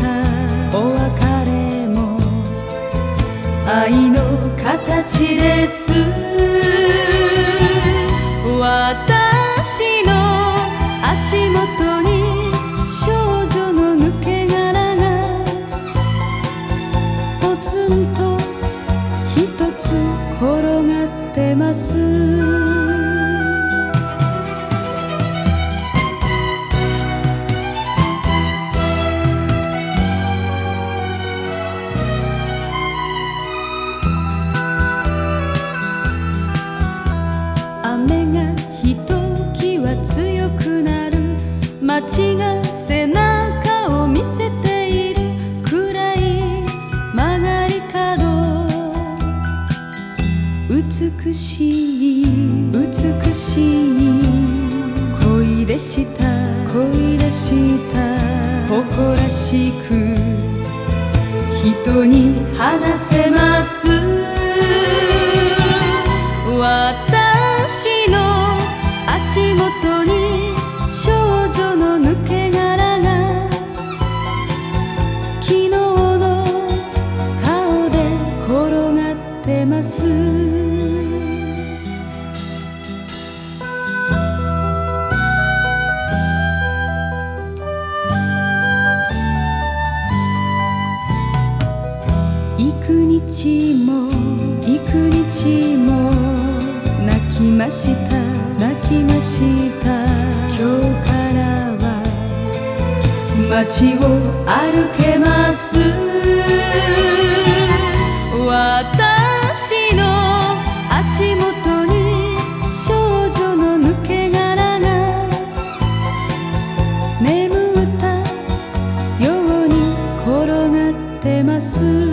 た。お別れも愛の形です。私の足元に少女の抜け殻がポツンと一つ転がってます。強くなる。街が背中を見せている。暗い曲がり角。美しい美しい。恋でした。恋でした。誇らしく。人に話せます。私の足元に少女の抜け殻が昨日の顔で転がってます。幾日も幾日も泣きました。きました。今日からは街を歩けます。私の足元に少女の抜け殻が眠ったように転がってます。